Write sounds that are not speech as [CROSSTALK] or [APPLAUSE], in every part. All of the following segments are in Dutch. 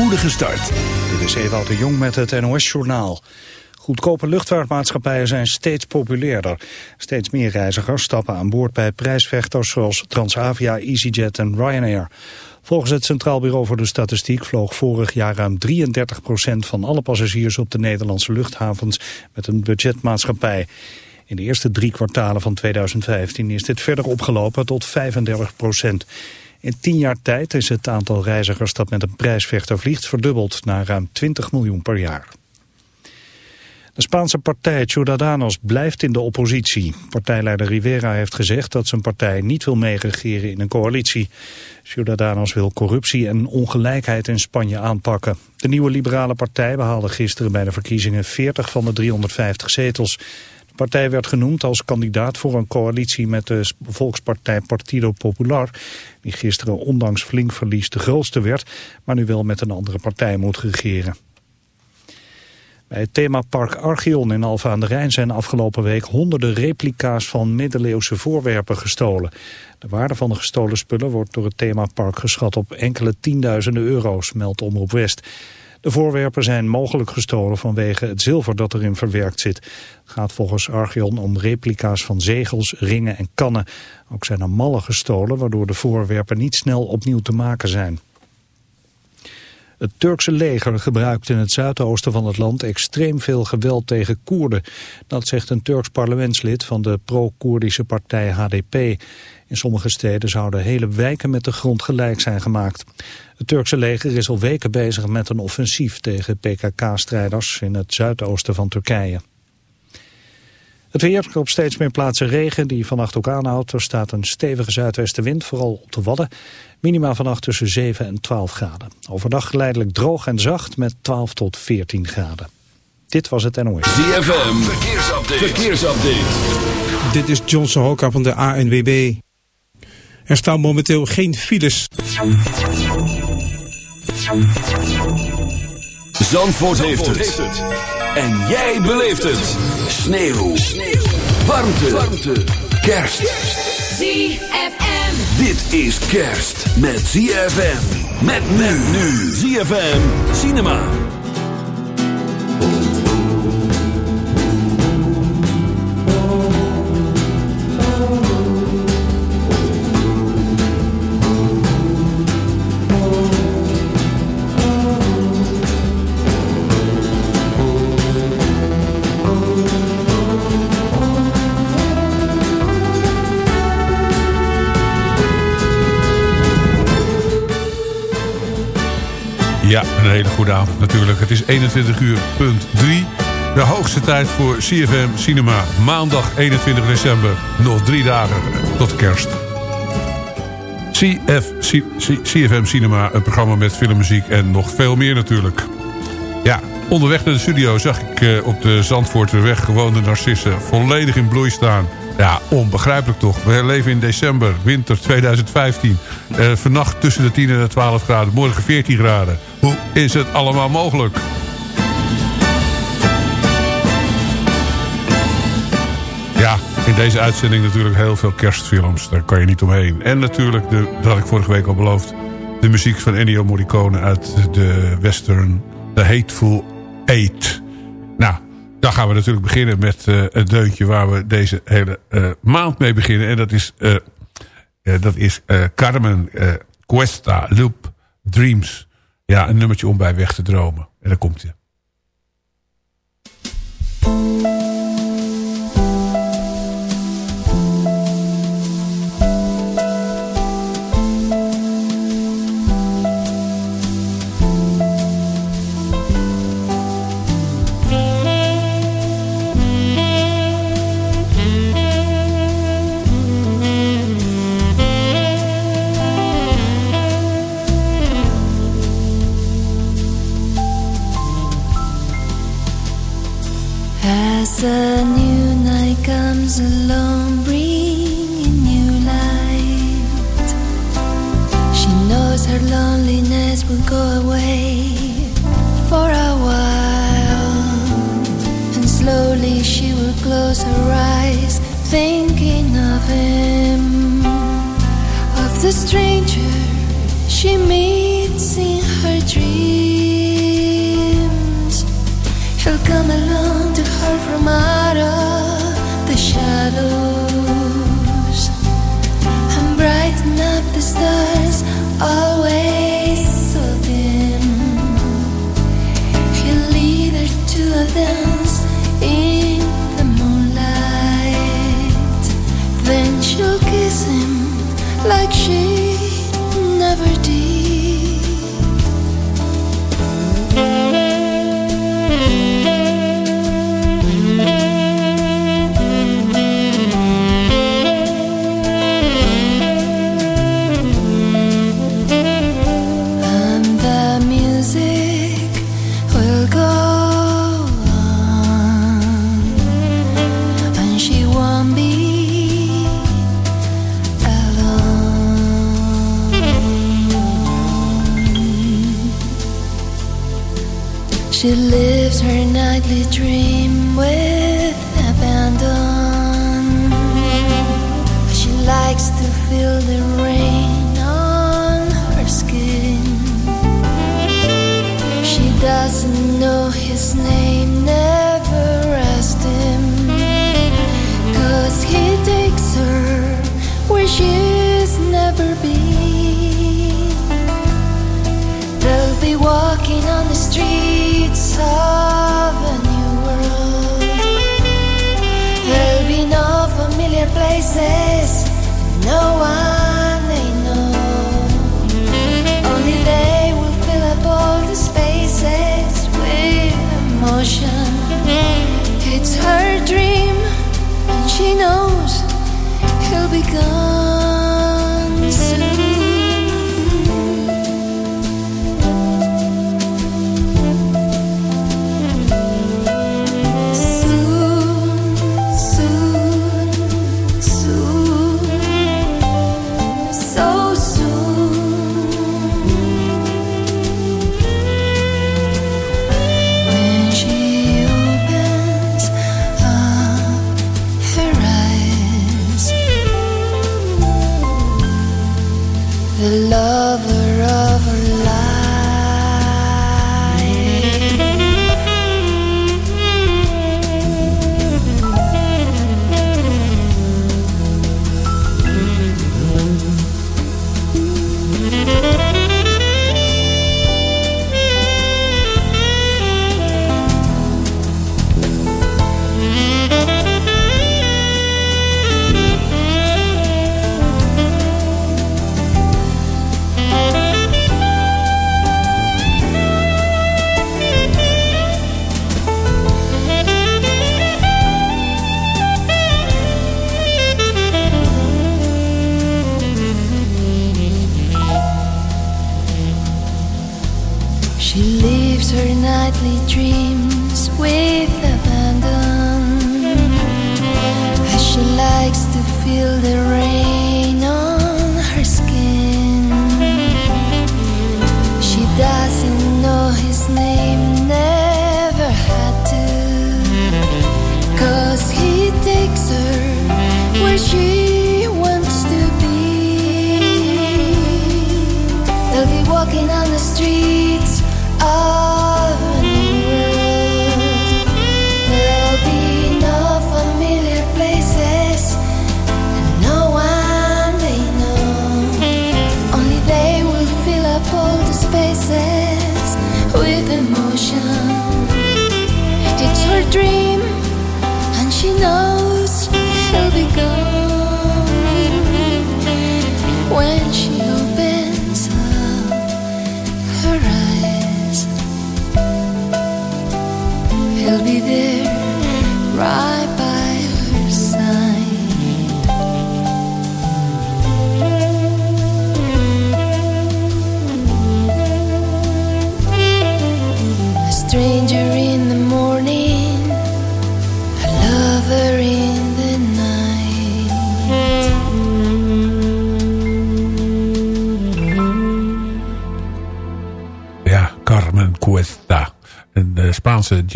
spoedige start. Dit is Ewout de Jong met het NOS-journaal. Goedkope luchtvaartmaatschappijen zijn steeds populairder. Steeds meer reizigers stappen aan boord bij prijsvechters zoals Transavia, EasyJet en Ryanair. Volgens het Centraal Bureau voor de Statistiek vloog vorig jaar ruim 33% van alle passagiers op de Nederlandse luchthavens met een budgetmaatschappij. In de eerste drie kwartalen van 2015 is dit verder opgelopen tot 35 procent. In tien jaar tijd is het aantal reizigers dat met een prijsvechter vliegt verdubbeld naar ruim 20 miljoen per jaar. De Spaanse partij Ciudadanos blijft in de oppositie. Partijleider Rivera heeft gezegd dat zijn partij niet wil meeregeren in een coalitie. Ciudadanos wil corruptie en ongelijkheid in Spanje aanpakken. De nieuwe liberale partij behaalde gisteren bij de verkiezingen 40 van de 350 zetels. Partij werd genoemd als kandidaat voor een coalitie met de volkspartij Partido Popular, die gisteren ondanks flink verlies de grootste werd, maar nu wel met een andere partij moet regeren. Bij het themapark Archeon in Alphen aan de Rijn zijn afgelopen week honderden replica's van middeleeuwse voorwerpen gestolen. De waarde van de gestolen spullen wordt door het themapark geschat op enkele tienduizenden euro's, meldt Omroep West. De voorwerpen zijn mogelijk gestolen vanwege het zilver dat erin verwerkt zit. Het gaat volgens Archeon om replica's van zegels, ringen en kannen. Ook zijn er mallen gestolen waardoor de voorwerpen niet snel opnieuw te maken zijn. Het Turkse leger gebruikt in het zuidoosten van het land extreem veel geweld tegen Koerden. Dat zegt een Turks parlementslid van de pro-Koerdische partij HDP. In sommige steden zouden hele wijken met de grond gelijk zijn gemaakt. Het Turkse leger is al weken bezig met een offensief tegen PKK-strijders in het zuidoosten van Turkije. Het weer op steeds meer plaatsen regen die vannacht ook aanhoudt. Er staat een stevige zuidwestenwind, vooral op de Wadden. Minima vannacht tussen 7 en 12 graden. Overdag geleidelijk droog en zacht met 12 tot 14 graden. Dit was het NOS. ZFM, verkeersupdate. verkeersupdate. Dit is John Sohoka van de ANWB. Er staan momenteel geen files. Zandvoort, heeft, het. En jij beleeft het. Sneeuw. Sneeuw. Warmte. Warmte. Kerst. ZFM. Dit is kerst met ZFM. Met men nu. ZFM Cinema. Ja, een hele goede avond natuurlijk. Het is 21 uur punt 3. De hoogste tijd voor CFM Cinema. Maandag 21 december. Nog drie dagen tot kerst. CFM Cinema, een programma met filmmuziek en nog veel meer natuurlijk. Ja, onderweg naar de studio zag ik uh, op de Zandvoorterweg gewoon de narcissen volledig in bloei staan. Ja, onbegrijpelijk toch. We leven in december, winter 2015. Uh, vannacht tussen de 10 en de 12 graden, morgen 14 graden. Hoe is het allemaal mogelijk? Ja, in deze uitzending natuurlijk heel veel kerstfilms. Daar kan je niet omheen. En natuurlijk, de, dat had ik vorige week al beloofd... de muziek van Ennio Morricone uit de western The Hateful Eight. Dan gaan we natuurlijk beginnen met uh, het deuntje... waar we deze hele uh, maand mee beginnen. En dat is, uh, dat is Carmen Cuesta Loop Dreams... Ja, een nummertje om bij weg te dromen. En daar komt hij. thinking of him, of the stranger she meets in her dreams. He'll come along to her from out.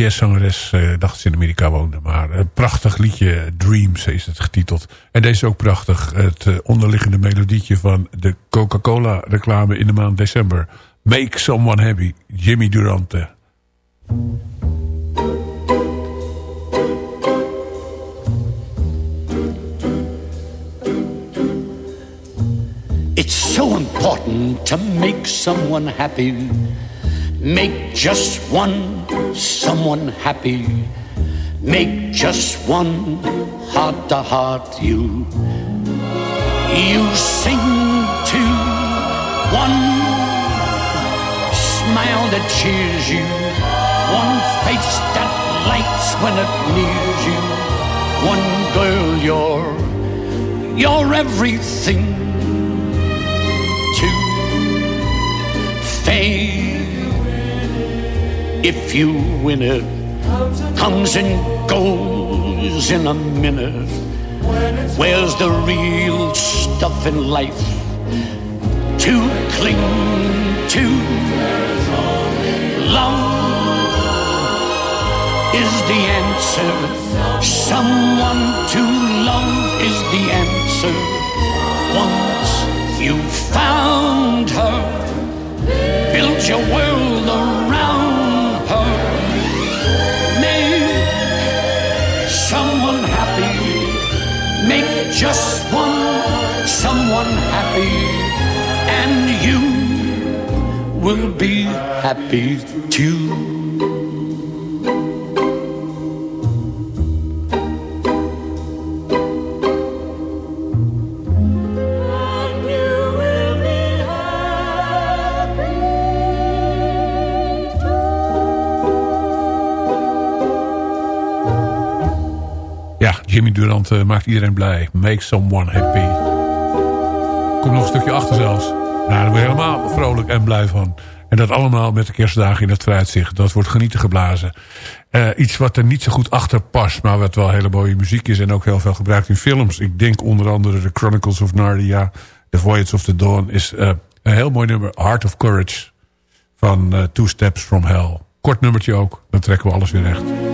Jazzzangeres, eh, dacht ze in Amerika woonde. Maar een prachtig liedje, Dreams is het getiteld. En deze is ook prachtig. Het eh, onderliggende melodietje van de Coca-Cola reclame in de maand december. Make Someone Happy, Jimmy Durante. It's so important to make someone happy. Make just one someone happy. Make just one heart to heart you. You sing to one smile that cheers you. One face that lights when it nears you. One girl, you're, you're everything to fame. If you win it, comes and goes in a minute. Where's the real stuff in life to cling to? Love is the answer. Someone to love is the answer. Once you found her, build your world just one someone happy. And you will be happy too. Durant eh, maakt iedereen blij. Make someone happy. Komt nog een stukje achter zelfs. Nou, daar word je helemaal vrolijk en blij van. En dat allemaal met de kerstdagen in het vooruitzicht. Dat wordt genieten geblazen. Eh, iets wat er niet zo goed achter past, maar wat wel hele mooie muziek is... en ook heel veel gebruikt in films. Ik denk onder andere The Chronicles of Narnia... The Voyage of the Dawn is eh, een heel mooi nummer. Heart of Courage van Two Steps from Hell. Kort nummertje ook, dan trekken we alles weer recht.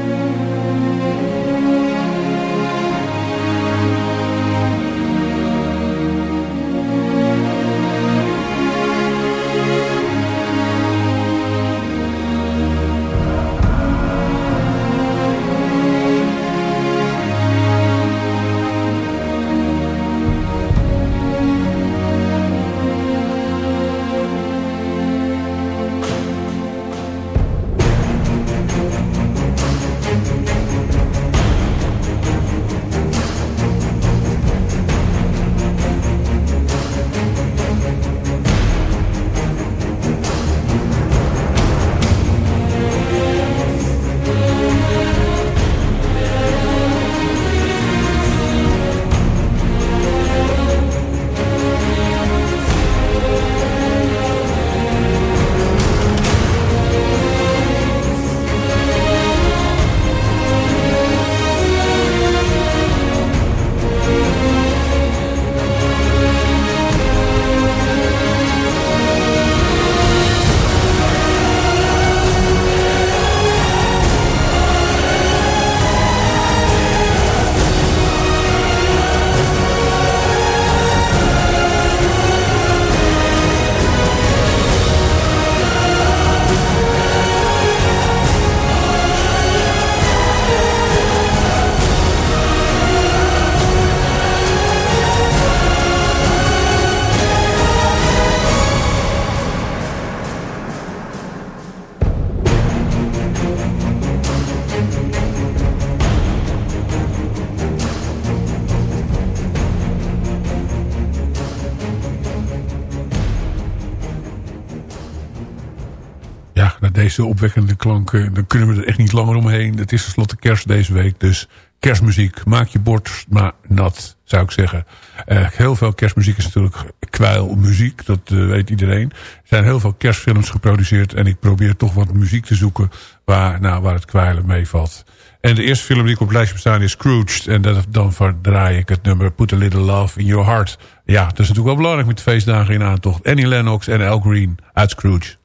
Deze opwekkende klanken, dan kunnen we er echt niet langer omheen. Het is tenslotte kerst deze week, dus kerstmuziek. Maak je bord maar nat, zou ik zeggen. Eh, heel veel kerstmuziek is natuurlijk kwijlmuziek, dat eh, weet iedereen. Er zijn heel veel kerstfilms geproduceerd en ik probeer toch wat muziek te zoeken waar, nou, waar het kwijlen meevalt. En de eerste film die ik op het lijstje bestaan is Scrooged. En dat, dan verdraai ik het nummer Put a Little Love in Your Heart. Ja, dat is natuurlijk wel belangrijk met de feestdagen in aantocht. Annie Lennox en Al Green uit Scrooge.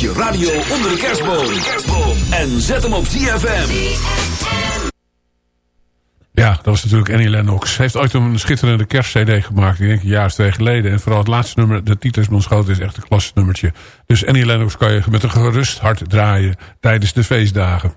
Je radio onder de kerstboom. En zet hem op ZFM. Ja, dat was natuurlijk Annie Lennox. Heeft ooit een schitterende kerstcd gemaakt. Ik denk een jaar of twee geleden. En vooral het laatste nummer, de titel is ontschoten, is echt een klasse nummertje. Dus Annie Lennox kan je met een gerust hart draaien tijdens de feestdagen.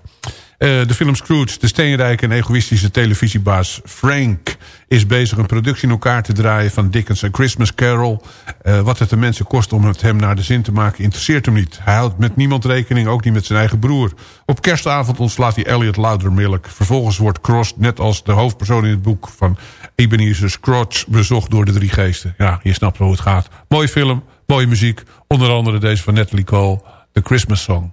Eh, de film Scrooge, de steenrijke en egoïstische televisiebaas Frank... is bezig een productie in elkaar te draaien van Dickens' A Christmas Carol. Eh, wat het de mensen kost om het hem naar de zin te maken... interesseert hem niet. Hij houdt met niemand rekening, ook niet met zijn eigen broer. Op kerstavond ontslaat hij Elliot Loudermilk. Vervolgens wordt Cross, net als de hoofdpersoon in het boek... van Ebenezer Scrooge, bezocht door de drie geesten. Ja, je snapt hoe het gaat. Mooie film, mooie muziek. Onder andere deze van Natalie Cole, The Christmas Song.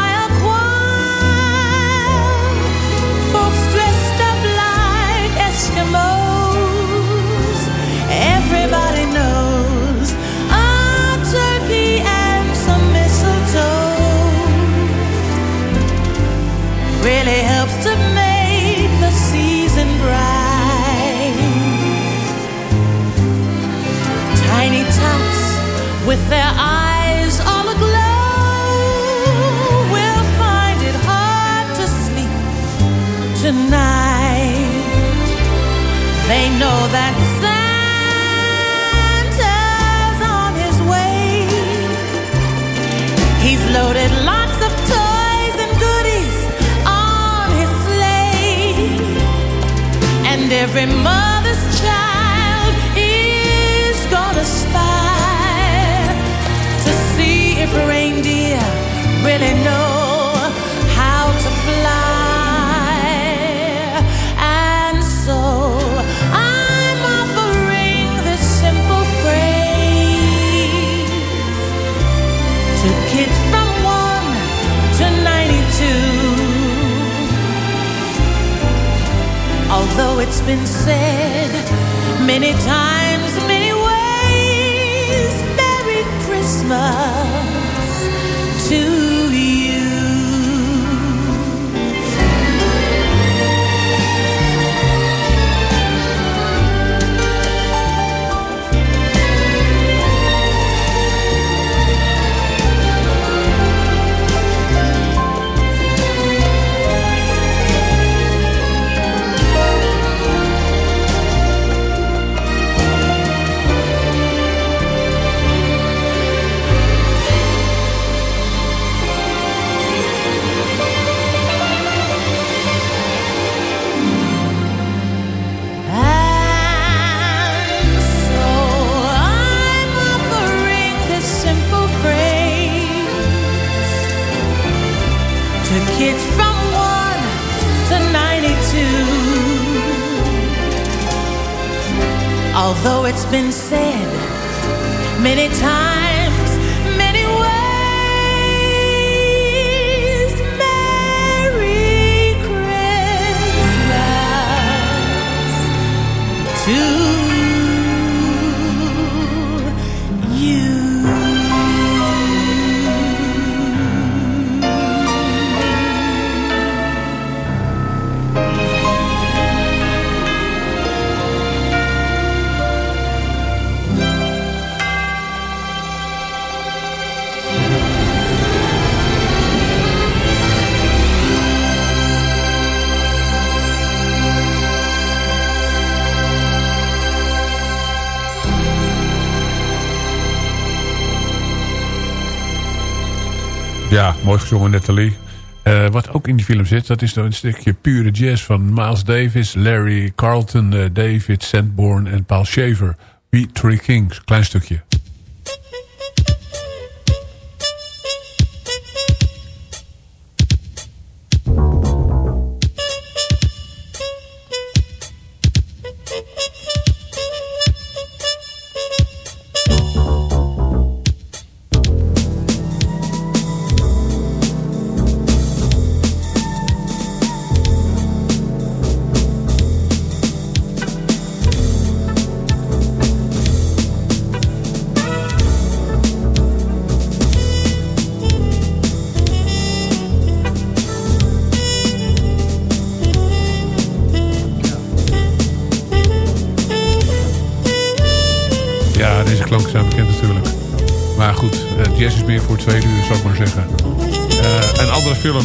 their eyes all aglow will find it hard to sleep tonight. They know that Santa's on his way. He's loaded lots of toys and goodies on his sleigh. And every mother's it's been said many times, Although it's been said many times, mooi gezongen Natalie. Eh, wat ook in die film zit, dat is een stukje pure jazz van Miles Davis, Larry Carlton, eh, David Sanborn en Paul Shaver. We Three Kings, klein stukje.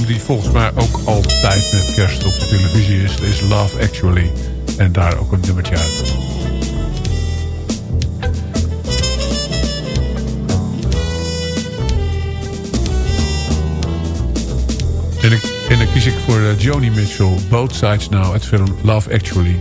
Die volgens mij ook altijd met kerst op de televisie is... is Love Actually. En daar ook een nummertje uit. En, ik, en dan kies ik voor uh, Joni Mitchell, Both Sides Now, het film Love Actually.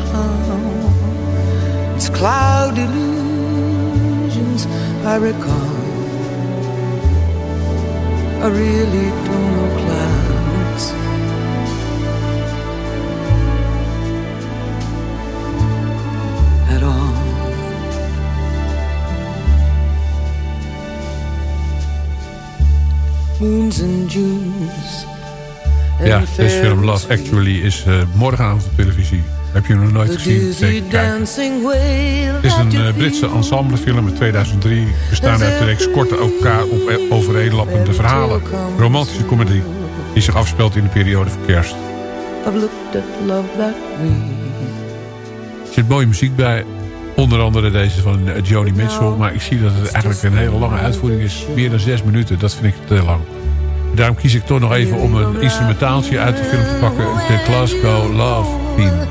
it's cloud illusions I recall. I really don't know clouds. At all. Moons and Junes. Ja, deze film Love Actually is uh, morgenavond op televisie. Heb je nog nooit gezien? Zeker kijken. Het is een uh, Britse ensemblefilm uit 2003. Bestaande uit de reeks korte elkaar op overeenlappende verhalen. Romantische comedie die zich afspeelt in de periode van kerst. Er zit mooie muziek bij. Onder andere deze van uh, Joni Mitchell. Maar ik zie dat het eigenlijk een hele lange uitvoering is. Meer dan zes minuten. Dat vind ik te lang. Daarom kies ik toch nog even om een instrumentaaltje uit de film te pakken. De Glasgow Love Theme.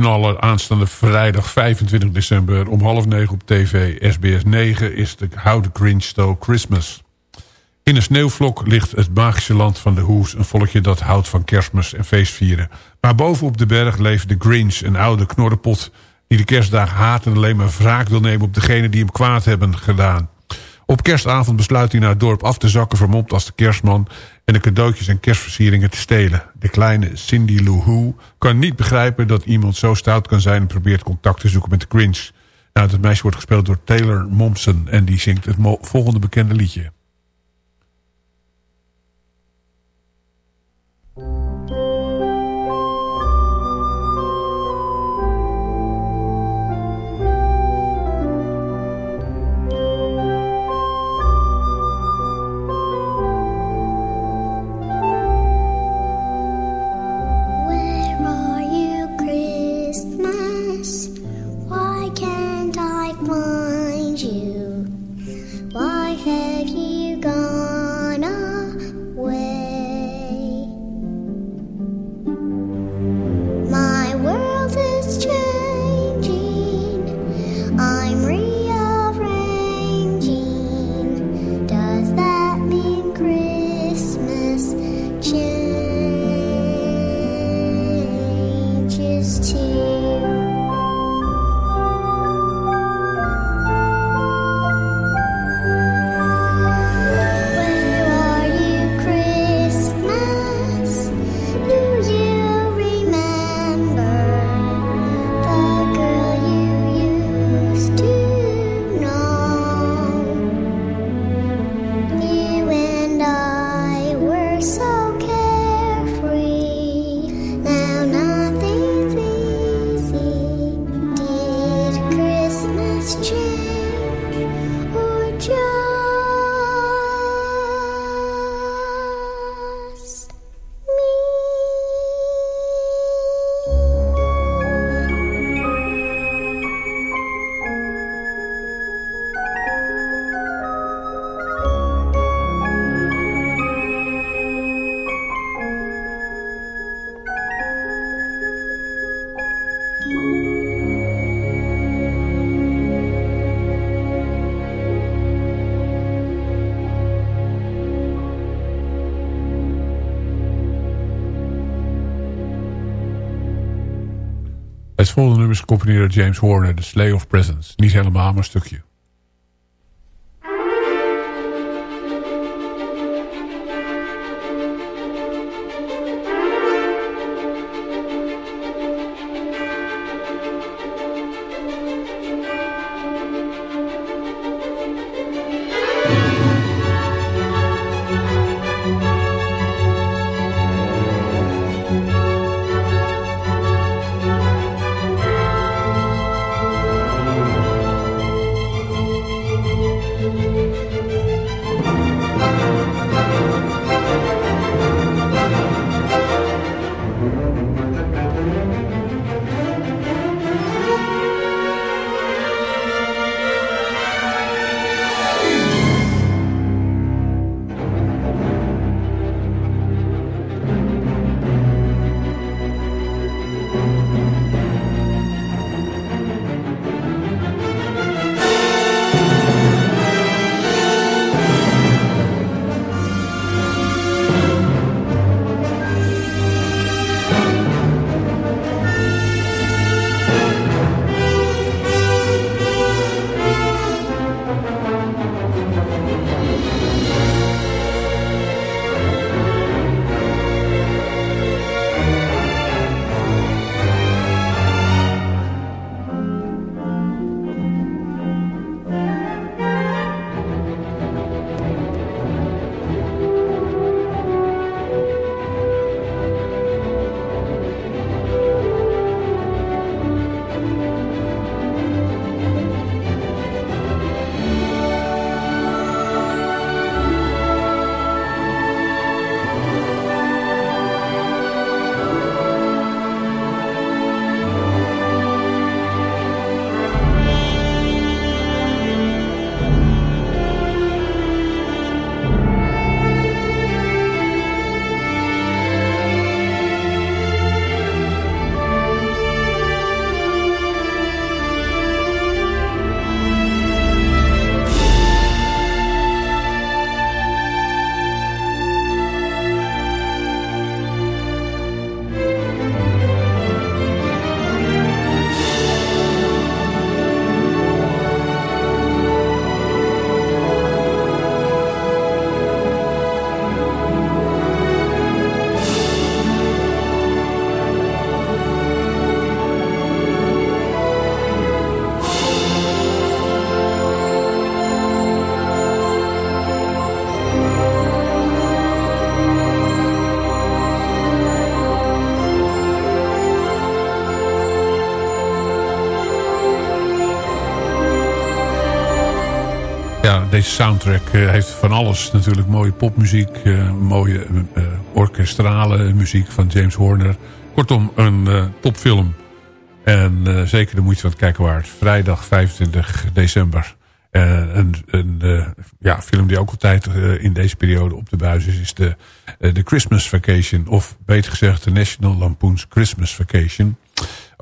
Knaller aanstaande vrijdag 25 december om half negen op tv SBS 9 is de How the Grinch Stole Christmas. In een sneeuwvlok ligt het magische land van de Hoes, een volkje dat houdt van kerstmis en feestvieren. Maar boven op de berg leeft de Grinch, een oude knorrenpot die de kerstdag haat en alleen maar wraak wil nemen op degene die hem kwaad hebben gedaan. Op kerstavond besluit hij naar het dorp af te zakken vermomd als de kerstman en de cadeautjes en kerstversieringen te stelen. De kleine Cindy Lou Who kan niet begrijpen dat iemand zo stout kan zijn en probeert contact te zoeken met de Grinch. Nou, het meisje wordt gespeeld door Taylor Momsen en die zingt het volgende bekende liedje. Het volgende nummer is gecomponeerd door James Horner, The Slay of Presents. Niet helemaal, maar een stukje. Deze soundtrack eh, heeft van alles. Natuurlijk mooie popmuziek, eh, mooie eh, orkestrale muziek van James Horner. Kortom, een topfilm. En zeker de moeite van het kijken waard. Vrijdag 25 december. Eh, een een ja, film die ook altijd in deze periode op de buis is... is de, de Christmas Vacation. Of beter gezegd de National Lampoon's Christmas Vacation.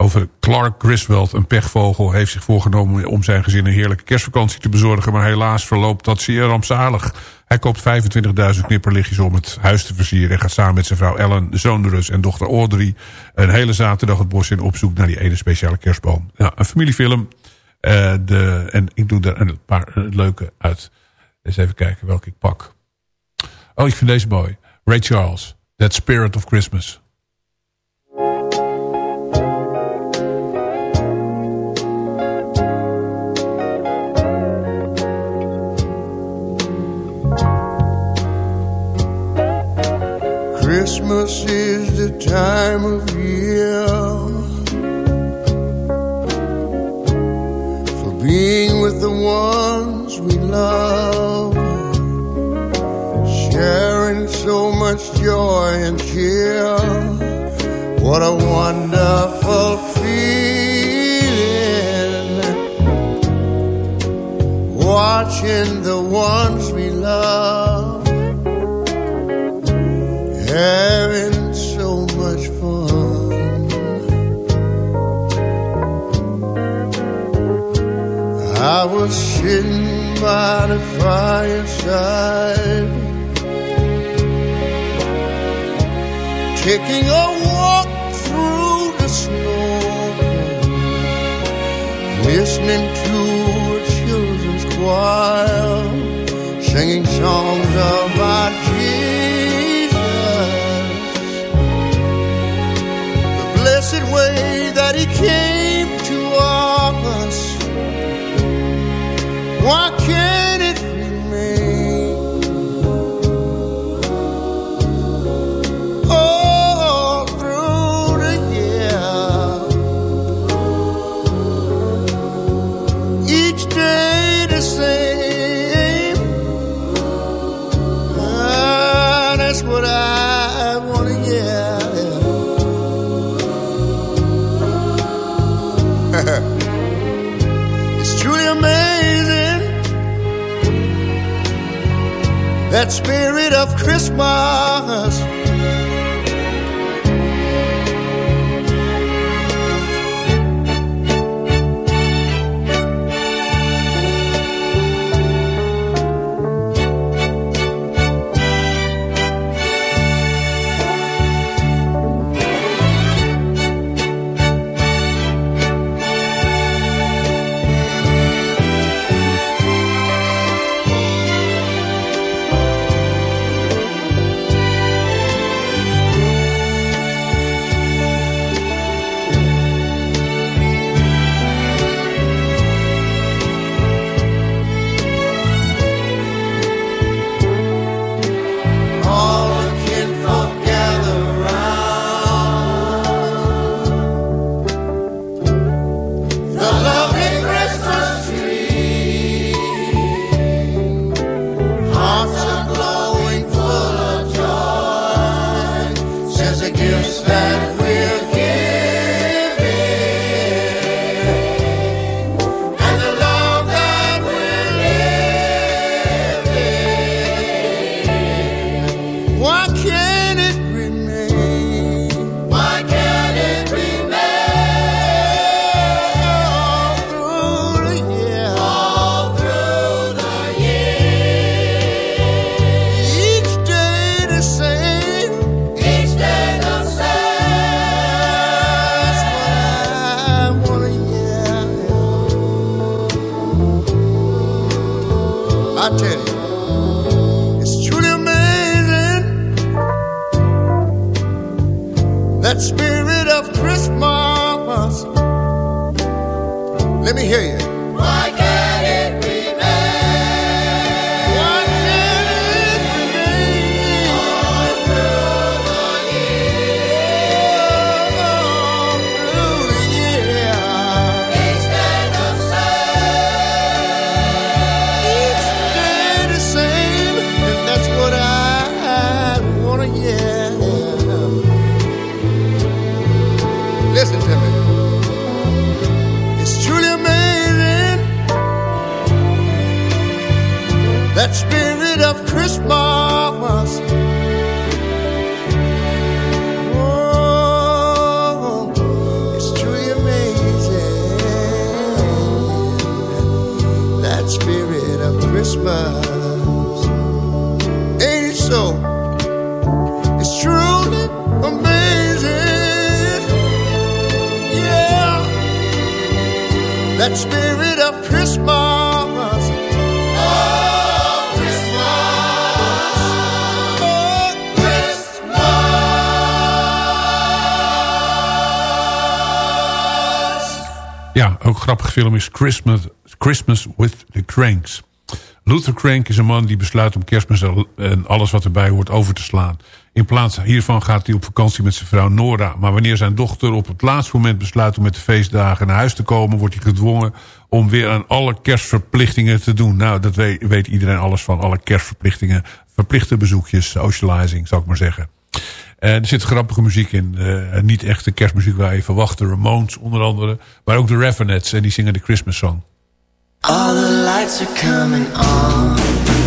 Over Clark Griswold, een pechvogel, heeft zich voorgenomen... om zijn gezin een heerlijke kerstvakantie te bezorgen. Maar helaas verloopt dat zeer rampzalig. Hij koopt 25.000 knipperlichtjes om het huis te versieren... en gaat samen met zijn vrouw Ellen, zoon Rus en dochter Audrey... een hele zaterdag het bos in op zoek naar die ene speciale kerstboom. Ja, een familiefilm. Eh, de, en ik doe er een paar leuke uit. Eens even kijken welke ik pak. Oh, ik vind deze mooi. Ray Charles, That Spirit of Christmas. Christmas is the time of year for being with the ones we love, sharing so much joy and cheer. What a wonderful feeling watching the ones we love I was sitting by the fireside, taking a walk through the snow, listening to a children's choir, singing songs about Jesus. The blessed way that he came [LAUGHS] It's truly amazing that spirit of Christmas. I tell you. It's truly amazing that spirit of Christmas. Let me hear you. Why that spirit of Christmas. Oh, Christmas. Oh, Christmas. Ja, ook een grappige film is Christmas, Christmas with the Cranks. Luther Crank is een man die besluit om kerstmis en alles wat erbij hoort over te slaan. In plaats hiervan gaat hij op vakantie met zijn vrouw Nora. Maar wanneer zijn dochter op het laatste moment besluit om met de feestdagen naar huis te komen... wordt hij gedwongen om weer aan alle kerstverplichtingen te doen. Nou, dat weet, iedereen alles van. Alle kerstverplichtingen, verplichte bezoekjes, socializing, zou ik maar zeggen. En er zit grappige muziek in. eh, niet echt de kerstmuziek waar je verwacht. De Ramones onder andere. Maar ook de Ravenettes. En die zingen de Christmas song. All the lights are coming on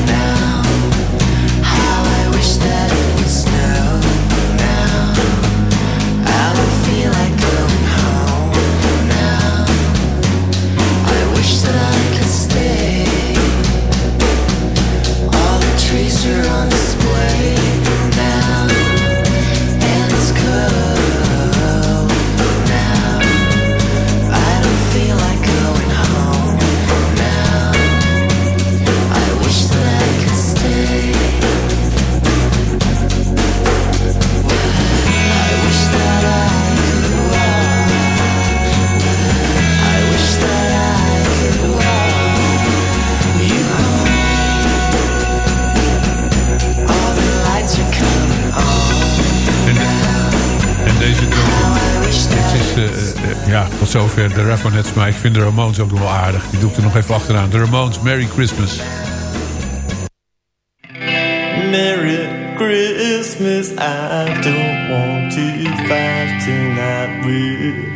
zover de Ravenettes. Maar ik vind de Ramones ook nog wel aardig. Die doe ik er nog even achteraan. De Ramones, Merry Christmas. Merry Christmas, I don't want to fight tonight with.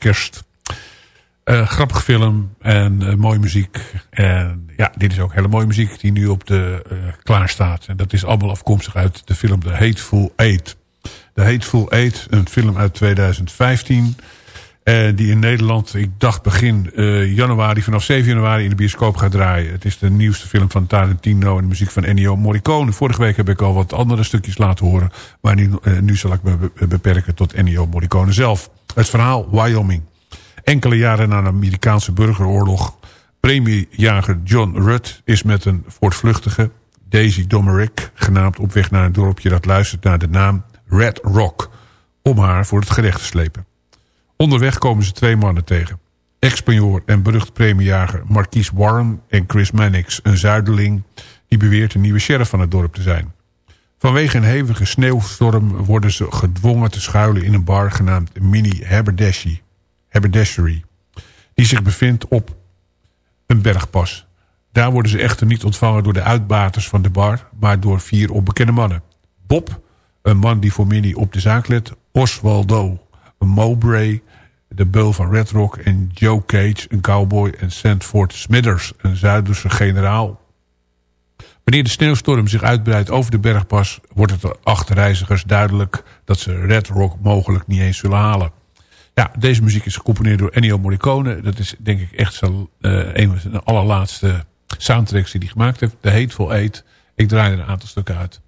Kerst. Eh grappige film en eh, mooie muziek. En ja, dit is ook hele mooie muziek die nu op de eh klaar staat. En dat is allemaal afkomstig uit de film The Hateful Eight. The Hateful Eight, een film uit 2015. eh, die in Nederland, ik dacht begin januari, vanaf 7 januari in de bioscoop gaat draaien. Het is de nieuwste film van Tarantino en de muziek van Ennio Morricone. Vorige week heb ik al wat andere stukjes laten horen. Maar nu, nu zal ik me be- beperken tot Ennio Morricone zelf. Het verhaal Wyoming. Enkele jaren na de Amerikaanse burgeroorlog. Premiejager John Rudd is met een voortvluchtige Daisy Domerick genaamd op weg naar een dorpje dat luistert naar de naam Red Rock. Om haar voor het gerecht te slepen. Onderweg komen ze twee mannen tegen. Ex-spanjoor en berucht premiejager Marquise Warren en Chris Mannix, een zuideling die beweert een nieuwe sheriff van het dorp te zijn. Vanwege een hevige sneeuwstorm worden ze gedwongen te schuilen in een bar genaamd Mini Haberdashery, die zich bevindt op een bergpas. Daar worden ze echter niet ontvangen door de uitbaters van de bar... maar door vier onbekende mannen. Bob, een man die voor Minnie op de zaak let. Oswaldo, een Mowbray, de beul van Red Rock... en Joe Cage, een cowboy. En Sandford Smithers, een Zuiderse generaal. Wanneer de sneeuwstorm zich uitbreidt over de bergpas... wordt het de acht reizigers duidelijk dat ze Red Rock mogelijk niet eens zullen halen. Ja, deze muziek is gecomponeerd door Ennio Morricone. Dat is denk ik echt zo, eh, een van zijn allerlaatste soundtracks die hij gemaakt heeft. The Hateful Eight. Ik draai er een aantal stukken uit.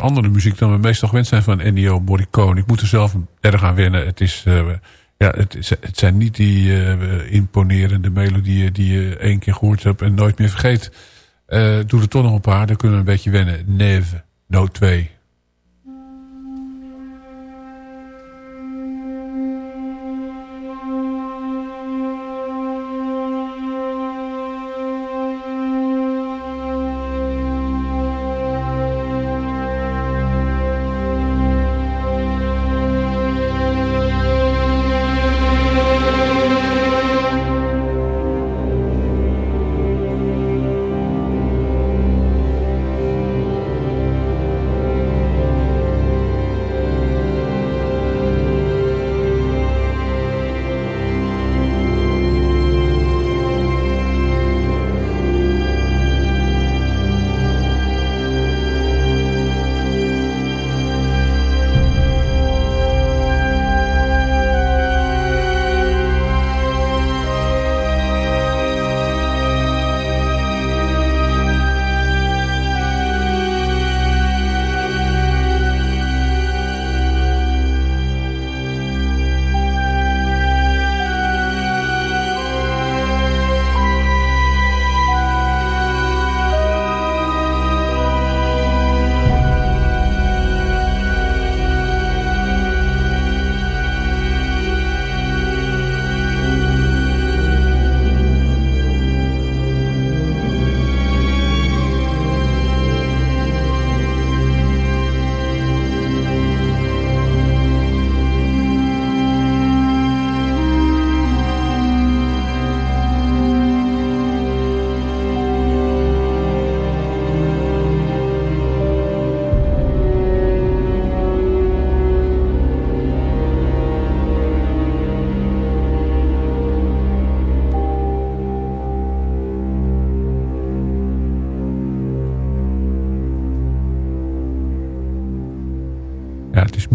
Andere muziek dan we meestal gewend zijn van Ennio Morricone. Ik moet er zelf erg aan wennen. Het, is, eh, ja, het, is, het zijn niet die eh, imponerende melodieën die je één keer gehoord hebt en nooit meer vergeet. Eh, doe er toch nog een paar, dan kunnen we een beetje wennen. Neve, noot 2.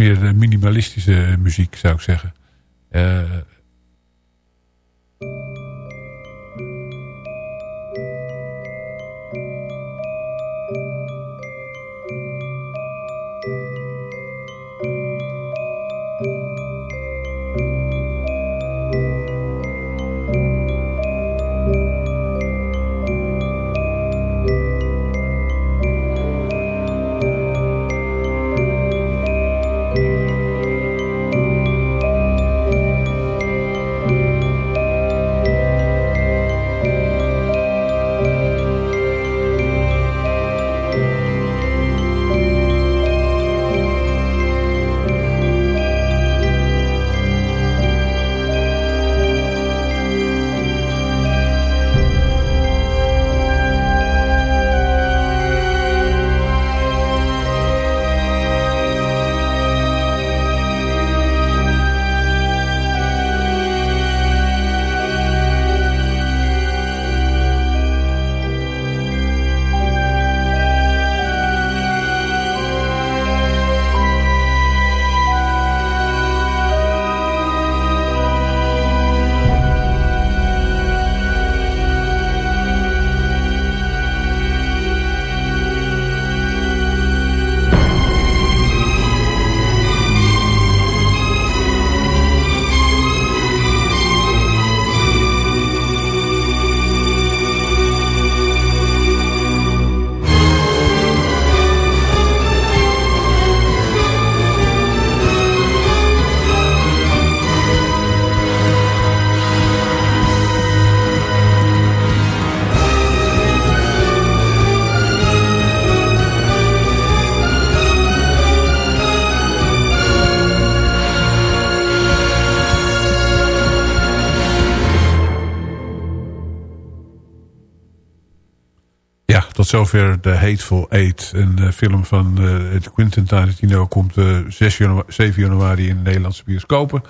Meer eh, minimalistische muziek, zou ik zeggen. Zover The Hateful Eight. Een eh, film van eh, Quentin Tarantino komt eh 6 janua 7 januari in de Nederlandse bioscopen.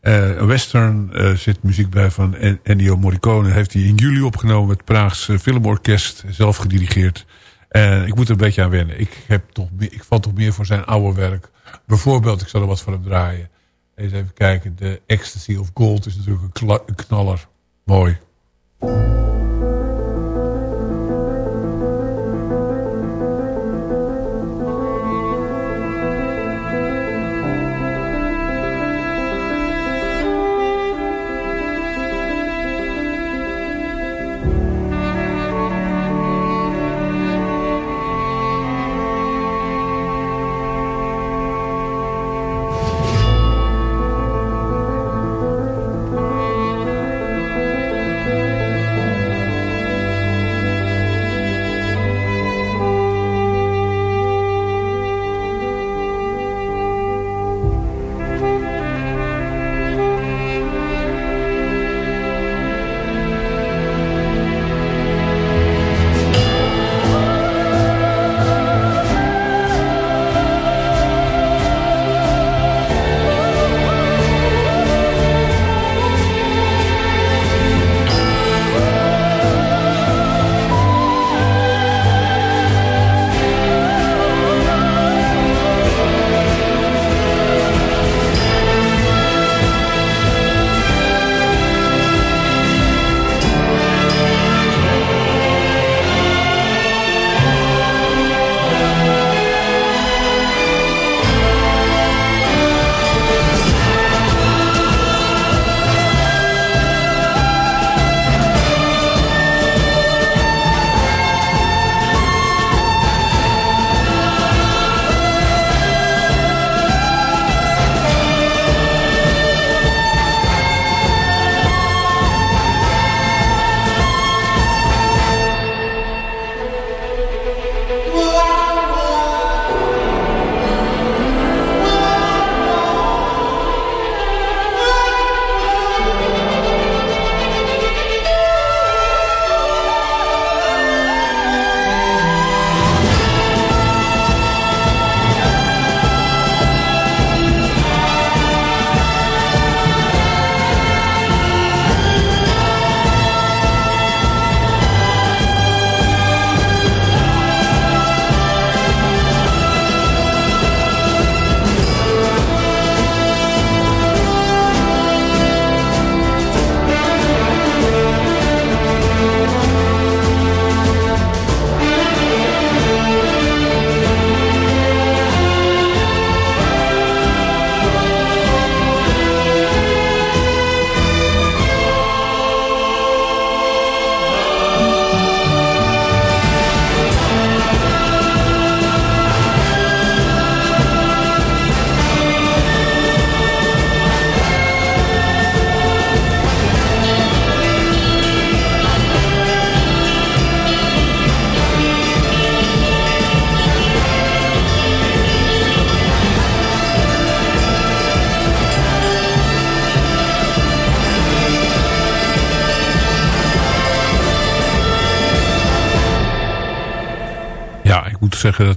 Eh, een western zit muziek bij van En- Ennio Morricone. Heeft hij in juli opgenomen met het Praagse Filmorkest. Zelf gedirigeerd. En ik moet er een beetje aan wennen. Ik, heb toch, ik val toch meer voor zijn oude werk. Bijvoorbeeld, ik zal er wat van hem draaien. Eens even kijken. De Ecstasy of Gold is natuurlijk een knaller. Mooi.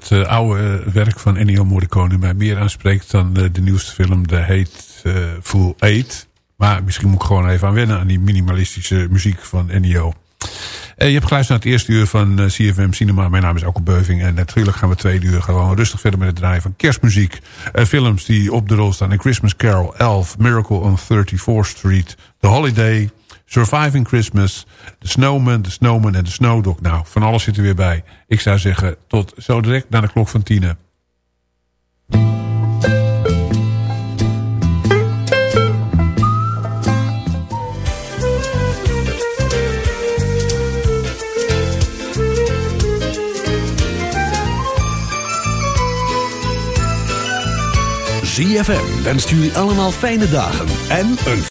Het oude eh, werk van Ennio Morricone mij meer aanspreekt dan eh, de nieuwste film. De heet Full Eight. Maar misschien moet ik gewoon even aan wennen aan die minimalistische muziek van Ennio. Eh, je hebt geluisterd naar het eerste uur van CFM Cinema. Mijn naam is Alko Beuving. En natuurlijk gaan we twee uur gewoon rustig verder met het draaien van kerstmuziek. Films die op de rol staan. A Christmas Carol, Elf, Miracle on 34th Street, The Holiday... Surviving Christmas, The Snowman, The Snowman en The Snowdog. Nou, van alles zit er weer bij. Ik zou zeggen, tot zo direct naar de klok van tienen. ZFM wenst jullie allemaal fijne dagen en een